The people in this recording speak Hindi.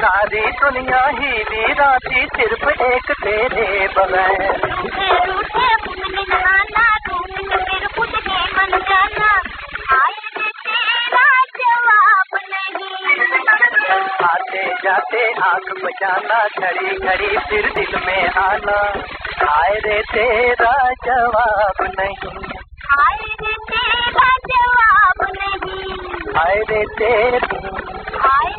सारी दुनिया ही वीरा थी सिर्फ़ एक तेरे बगैर। जाते आँख बचाना घड़ी घड़ी फिर दिल में आना। आए रे तेरा जवाब नहीं। आए रे तेरा जवाब नहीं। आए रे तेरा